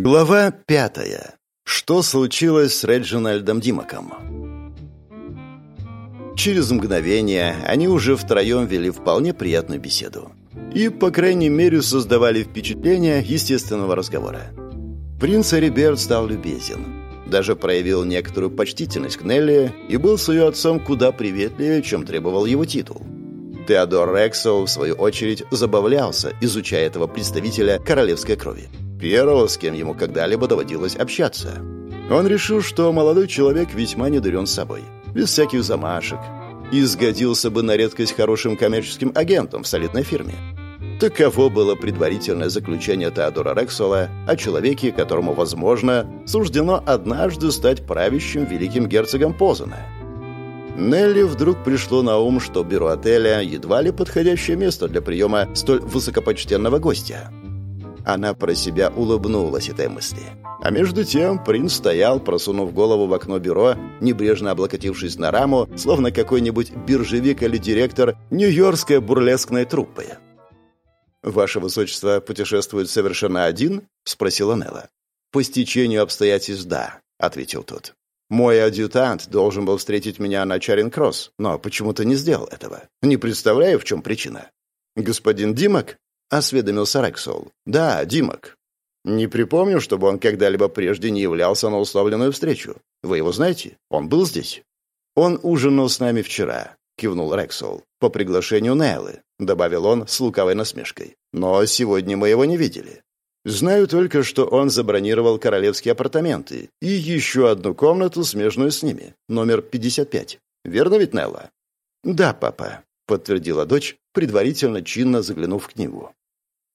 Глава пятая. Что случилось с Реджинальдом Димаком? Через мгновение они уже втроем вели вполне приятную беседу. И, по крайней мере, создавали впечатление естественного разговора. Принц Ариберт стал любезен. Даже проявил некоторую почтительность к Нелли и был с ее отцом куда приветливее, чем требовал его титул. Теодор Рексел, в свою очередь, забавлялся, изучая этого представителя королевской крови первого, с кем ему когда-либо доводилось общаться. Он решил, что молодой человек весьма недурен собой, без всяких замашек, и сгодился бы на редкость хорошим коммерческим агентом в солидной фирме. Таково было предварительное заключение Теодора Рексола о человеке, которому, возможно, суждено однажды стать правящим великим герцогом Позана. Нелли вдруг пришло на ум, что бюро отеля едва ли подходящее место для приема столь высокопочтенного гостя. Она про себя улыбнулась этой мысли. А между тем принц стоял, просунув голову в окно бюро, небрежно облокотившись на раму, словно какой-нибудь биржевик или директор нью-йоркской бурлескной труппы. «Ваше высочество путешествует совершенно один?» — спросила Нелла. «По стечению обстоятельств, да», — ответил тот. «Мой адъютант должен был встретить меня на Чаринг-Кросс, но почему-то не сделал этого. Не представляю, в чем причина». «Господин Димок?» — осведомился Рексол. «Да, Димок. Не припомню, чтобы он когда-либо прежде не являлся на условленную встречу. Вы его знаете? Он был здесь?» «Он ужинал с нами вчера», — кивнул Рексол. «По приглашению Неллы», — добавил он с лукавой насмешкой. «Но сегодня мы его не видели. Знаю только, что он забронировал королевские апартаменты и еще одну комнату, смежную с ними, номер 55. Верно ведь, Нелла?» «Да, папа», — подтвердила дочь, предварительно чинно заглянув в книгу.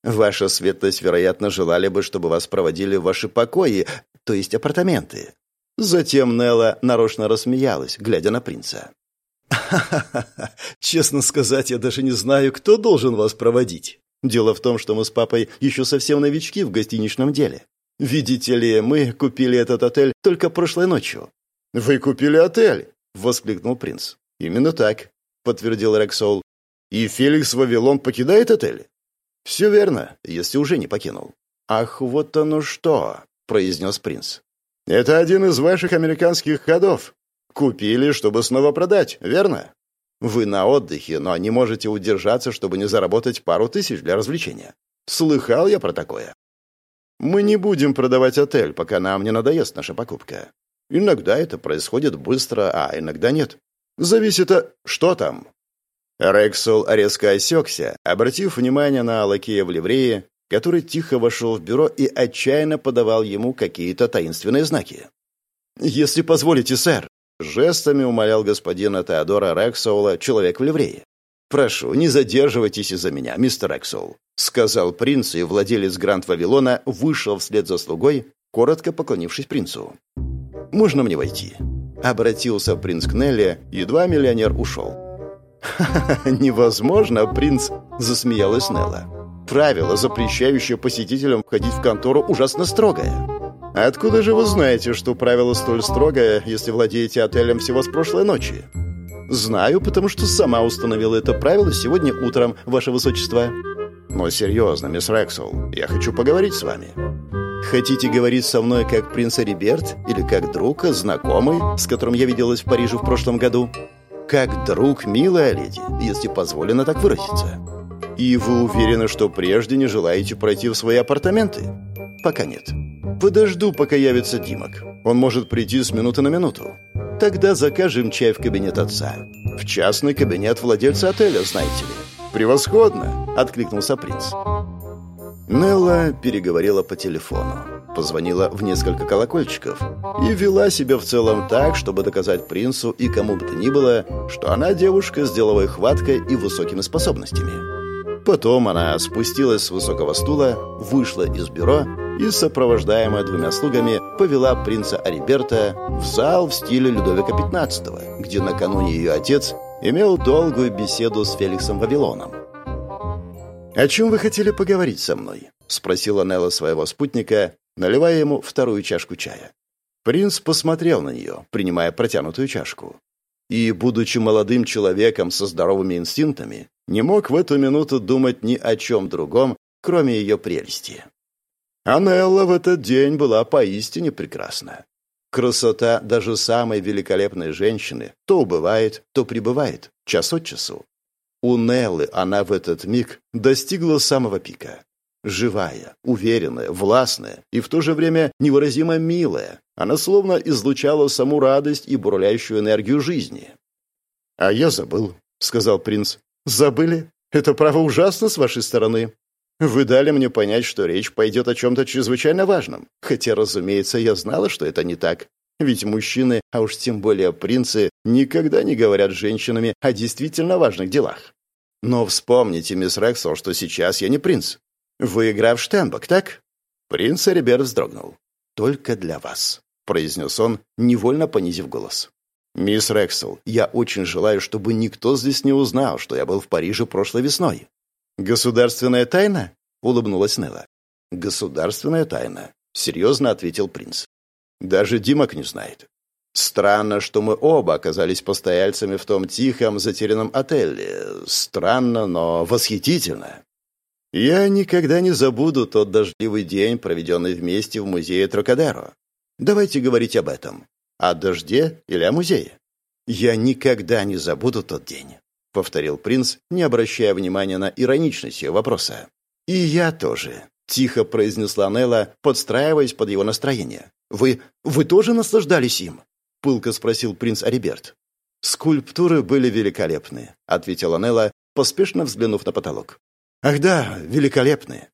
Ваша светлость, вероятно, желали бы, чтобы вас проводили в ваши покои, то есть апартаменты». Затем Нелла нарочно рассмеялась, глядя на принца. «Ха-ха-ха! Честно сказать, я даже не знаю, кто должен вас проводить. Дело в том, что мы с папой еще совсем новички в гостиничном деле. Видите ли, мы купили этот отель только прошлой ночью». «Вы купили отель?» — воскликнул принц. «Именно так», — подтвердил Рексол. «И Феликс Вавилон покидает отель?» «Все верно, если уже не покинул». «Ах, вот оно что!» — произнес принц. «Это один из ваших американских ходов. Купили, чтобы снова продать, верно? Вы на отдыхе, но не можете удержаться, чтобы не заработать пару тысяч для развлечения. Слыхал я про такое. Мы не будем продавать отель, пока нам не надоест наша покупка. Иногда это происходит быстро, а иногда нет. Зависит от... Что там? Рексел резко осекся, обратив внимание на лакея в ливрее, который тихо вошел в бюро и отчаянно подавал ему какие-то таинственные знаки. «Если позволите, сэр», — жестами умолял господина Теодора Рексоула, человек в ливрее. «Прошу, не задерживайтесь из-за меня, мистер Рексоул», — сказал принц, и владелец Гранд Вавилона вышел вслед за слугой, коротко поклонившись принцу. «Можно мне войти?» — обратился принц к Нелли, едва миллионер ушел. «Ха-ха, невозможно, принц!» – засмеялась Нелла. «Правило, запрещающее посетителям входить в контору, ужасно строгое». «Откуда же вы знаете, что правило столь строгое, если владеете отелем всего с прошлой ночи?» «Знаю, потому что сама установила это правило сегодня утром, ваше высочество». «Но серьезно, мисс Рексел, я хочу поговорить с вами». «Хотите говорить со мной как принц Риберт или как друг, знакомый, с которым я виделась в Париже в прошлом году?» Как друг, милая леди, если позволено так выразиться. И вы уверены, что прежде не желаете пройти в свои апартаменты? Пока нет. Подожду, пока явится Димок. Он может прийти с минуты на минуту. Тогда закажем чай в кабинет отца. В частный кабинет владельца отеля, знаете ли. Превосходно, откликнулся принц. Нелла переговорила по телефону позвонила в несколько колокольчиков и вела себя в целом так, чтобы доказать принцу и кому бы то ни было, что она девушка с деловой хваткой и высокими способностями. Потом она спустилась с высокого стула, вышла из бюро и, сопровождаемая двумя слугами, повела принца Ариберта в зал в стиле Людовика XV, где накануне ее отец имел долгую беседу с Феликсом Вавилоном. «О чем вы хотели поговорить со мной?» — спросила Нелла своего спутника, наливая ему вторую чашку чая. Принц посмотрел на нее, принимая протянутую чашку. И, будучи молодым человеком со здоровыми инстинктами, не мог в эту минуту думать ни о чем другом, кроме ее прелести. Анелла в этот день была поистине прекрасна. Красота даже самой великолепной женщины то убывает, то прибывает, час от часу. У Неллы она в этот миг достигла самого пика. Живая, уверенная, властная и в то же время невыразимо милая, она словно излучала саму радость и бурлящую энергию жизни. «А я забыл», — сказал принц. «Забыли? Это право ужасно с вашей стороны. Вы дали мне понять, что речь пойдет о чем-то чрезвычайно важном. Хотя, разумеется, я знала, что это не так. Ведь мужчины, а уж тем более принцы, никогда не говорят с женщинами о действительно важных делах. Но вспомните, мисс Рексел, что сейчас я не принц. Вы граф Штенбок, так? Принц Эрибер вздрогнул. «Только для вас», — произнес он, невольно понизив голос. «Мисс Рексел, я очень желаю, чтобы никто здесь не узнал, что я был в Париже прошлой весной. «Государственная тайна?» — улыбнулась Нелла. «Государственная тайна», — серьезно ответил принц. «Даже Димок не знает. Странно, что мы оба оказались постояльцами в том тихом, затерянном отеле. Странно, но восхитительно. Я никогда не забуду тот дождливый день, проведенный вместе в музее Трокадеро. Давайте говорить об этом. О дожде или о музее? Я никогда не забуду тот день. — повторил принц, не обращая внимания на ироничность ее вопроса. «И я тоже», — тихо произнесла Нелла, подстраиваясь под его настроение. «Вы... вы тоже наслаждались им?» — пылко спросил принц Ариберт. «Скульптуры были великолепны», — ответила Нелла, поспешно взглянув на потолок. «Ах да, великолепны.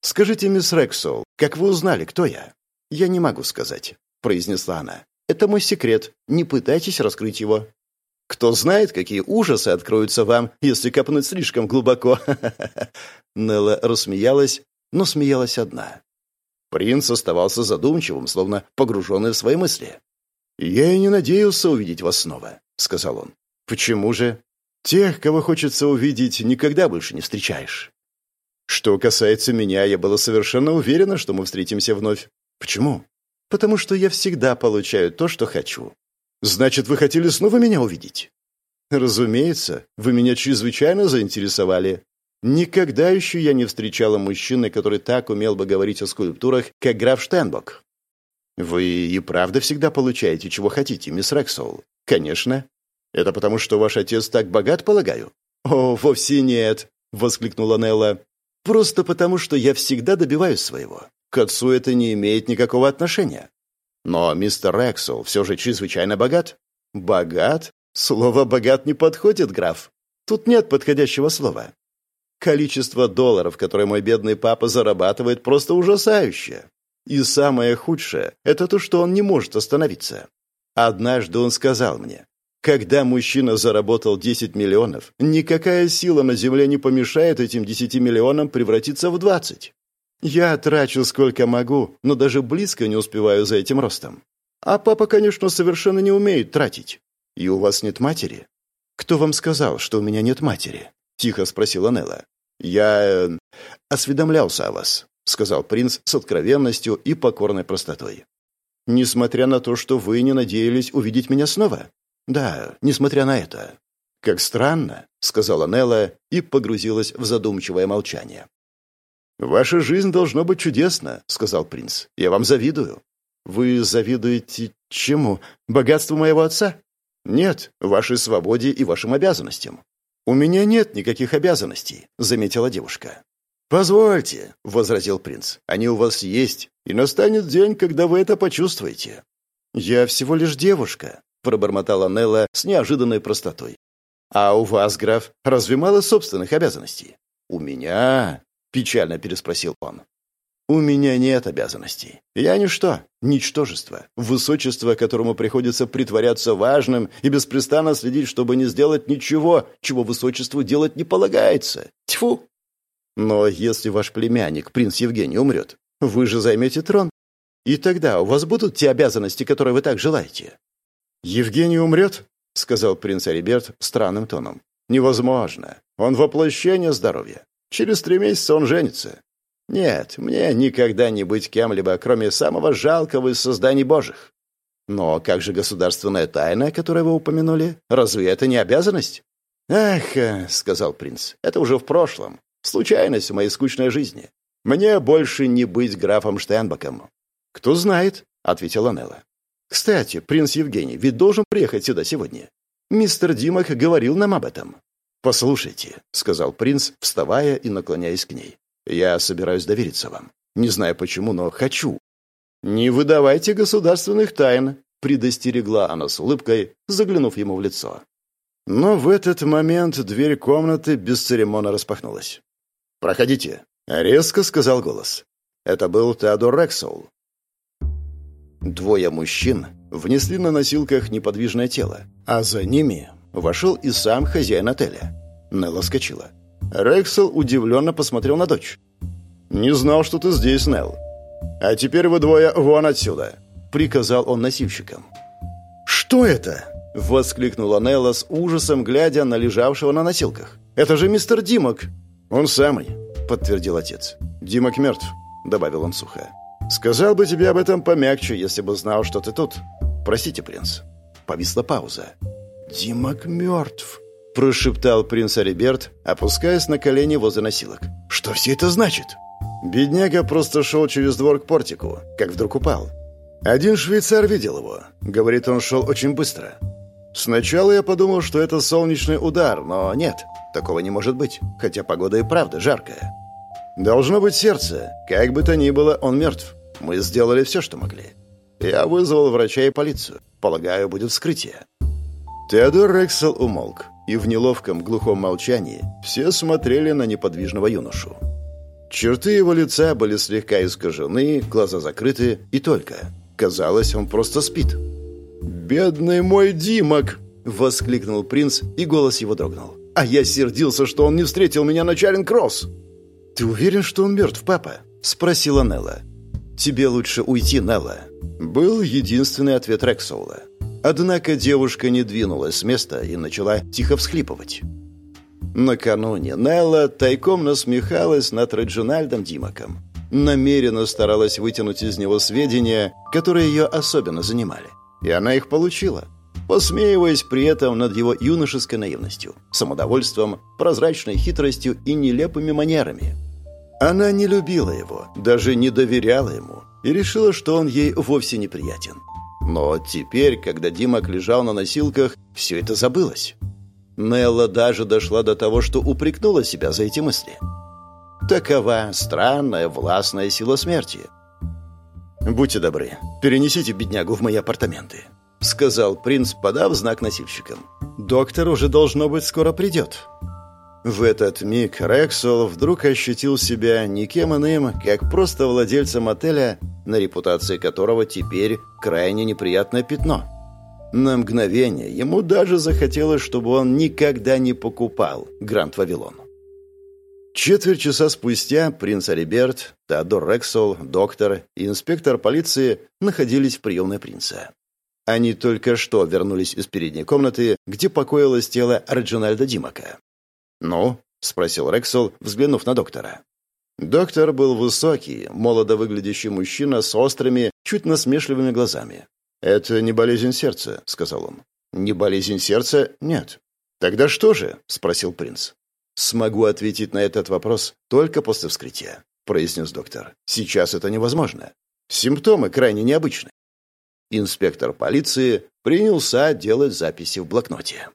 Скажите, мисс Рексол, как вы узнали, кто я?» «Я не могу сказать», — произнесла она. «Это мой секрет. Не пытайтесь раскрыть его». Кто знает, какие ужасы откроются вам, если копнуть слишком глубоко. Нелла рассмеялась, но смеялась одна. Принц оставался задумчивым, словно погруженный в свои мысли. «Я и не надеялся увидеть вас снова», — сказал он. «Почему же? Тех, кого хочется увидеть, никогда больше не встречаешь». Что касается меня, я была совершенно уверена, что мы встретимся вновь. Почему? Потому что я всегда получаю то, что хочу. Значит, вы хотели снова меня увидеть? Разумеется, вы меня чрезвычайно заинтересовали. Никогда еще я не встречала мужчины, который так умел бы говорить о скульптурах, как граф Штенбок. Вы и правда всегда получаете, чего хотите, мисс Рексол? Конечно. Это потому, что ваш отец так богат, полагаю? О, вовсе нет, воскликнула Нелла. Просто потому, что я всегда добиваюсь своего. К отцу это не имеет никакого отношения. Но мистер Рексел все же чрезвычайно богат. Богат? Слово «богат» не подходит, граф. Тут нет подходящего слова. Количество долларов, которые мой бедный папа зарабатывает, просто ужасающее. И самое худшее – это то, что он не может остановиться. Однажды он сказал мне, когда мужчина заработал 10 миллионов, никакая сила на земле не помешает этим 10 миллионам превратиться в 20. Я трачу сколько могу, но даже близко не успеваю за этим ростом. А папа, конечно, совершенно не умеет тратить. И у вас нет матери? Кто вам сказал, что у меня нет матери? Тихо спросила Нелла. Я э, осведомлялся о вас, сказал принц с откровенностью и покорной простотой. Несмотря на то, что вы не надеялись увидеть меня снова? Да, несмотря на это. Как странно, сказала Нелла и погрузилась в задумчивое молчание. «Ваша жизнь должно быть чудесна», — сказал принц. «Я вам завидую». «Вы завидуете чему? Богатству моего отца?» «Нет, вашей свободе и вашим обязанностям». «У меня нет никаких обязанностей», — заметила девушка. «Позвольте», — возразил принц, — «они у вас есть, и настанет день, когда вы это почувствуете». «Я всего лишь девушка», — пробормотала Нелла с неожиданной простотой. «А у вас, граф, разве мало собственных обязанностей?» «У меня...» — печально переспросил он. «У меня нет обязанностей. Я ничто, ничтожество, высочество, которому приходится притворяться важным и беспрестанно следить, чтобы не сделать ничего, чего высочеству делать не полагается. Тьфу! Но если ваш племянник, принц Евгений, умрет, вы же займете трон. И тогда у вас будут те обязанности, которые вы так желаете». «Евгений умрет?» — сказал принц Ариберт странным тоном. «Невозможно. Он воплощение здоровья. Через три месяца он женится. Нет, мне никогда не быть кем-либо, кроме самого жалкого из созданий божьих. Но как же государственная тайна, которую вы упомянули? Разве это не обязанность? «Ах», — сказал принц, — «это уже в прошлом. Случайность в моей скучной жизни. Мне больше не быть графом Штейнбаком». «Кто знает», — ответила Нелла. «Кстати, принц Евгений ведь должен приехать сюда сегодня. Мистер Димок говорил нам об этом». «Послушайте», — сказал принц, вставая и наклоняясь к ней. «Я собираюсь довериться вам. Не знаю почему, но хочу». «Не выдавайте государственных тайн», — предостерегла она с улыбкой, заглянув ему в лицо. Но в этот момент дверь комнаты бесцеремонно распахнулась. «Проходите», — резко сказал голос. Это был Теодор Рексол. Двое мужчин внесли на носилках неподвижное тело, а за ними вошел и сам хозяин отеля. Нелла скочила. Рексел удивленно посмотрел на дочь. «Не знал, что ты здесь, Нелл. А теперь вы двое вон отсюда», — приказал он носильщикам. «Что это?» — воскликнула Нелла с ужасом, глядя на лежавшего на носилках. «Это же мистер Димок!» «Он самый», — подтвердил отец. «Димок мертв», — добавил он сухо. «Сказал бы тебе об этом помягче, если бы знал, что ты тут. Простите, принц». Повисла пауза. «Димок мертв», — прошептал принц Ариберт, опускаясь на колени возле носилок. «Что все это значит?» Бедняга просто шел через двор к портику, как вдруг упал. Один швейцар видел его. Говорит, он шел очень быстро. Сначала я подумал, что это солнечный удар, но нет, такого не может быть, хотя погода и правда жаркая. Должно быть сердце. Как бы то ни было, он мертв. Мы сделали все, что могли. Я вызвал врача и полицию. Полагаю, будет вскрытие. Теодор Рексел умолк, и в неловком глухом молчании все смотрели на неподвижного юношу. Черты его лица были слегка искажены, глаза закрыты, и только. Казалось, он просто спит. «Бедный мой Димок!» — воскликнул принц, и голос его дрогнул. «А я сердился, что он не встретил меня на Чаринг-Кросс!» «Ты уверен, что он мертв, папа?» — спросила Нелла. «Тебе лучше уйти, Нелла», — был единственный ответ Рексоула. Однако девушка не двинулась с места и начала тихо всхлипывать. Накануне Нелла тайком насмехалась над Реджинальдом Димаком. Намеренно старалась вытянуть из него сведения, которые ее особенно занимали. И она их получила, посмеиваясь при этом над его юношеской наивностью, самодовольством, прозрачной хитростью и нелепыми манерами. Она не любила его, даже не доверяла ему и решила, что он ей вовсе неприятен. Но теперь, когда Димок лежал на носилках, все это забылось. Нелла даже дошла до того, что упрекнула себя за эти мысли. Такова странная властная сила смерти. «Будьте добры, перенесите беднягу в мои апартаменты», — сказал принц, подав знак носильщикам. «Доктор уже, должно быть, скоро придет». В этот миг Рексол вдруг ощутил себя никем иным, как просто владельцем отеля, на репутации которого теперь крайне неприятное пятно. На мгновение ему даже захотелось, чтобы он никогда не покупал Гранд Вавилон. Четверть часа спустя принц Алиберт, Теодор Рексол, доктор и инспектор полиции находились в приемной принца. Они только что вернулись из передней комнаты, где покоилось тело Реджинальда Димака. «Ну?» — спросил Рексел, взглянув на доктора. Доктор был высокий, молодо выглядящий мужчина с острыми, чуть насмешливыми глазами. «Это не болезнь сердца», — сказал он. «Не болезнь сердца? Нет». «Тогда что же?» — спросил принц. «Смогу ответить на этот вопрос только после вскрытия», — произнес доктор. «Сейчас это невозможно. Симптомы крайне необычны». Инспектор полиции принялся делать записи в блокноте.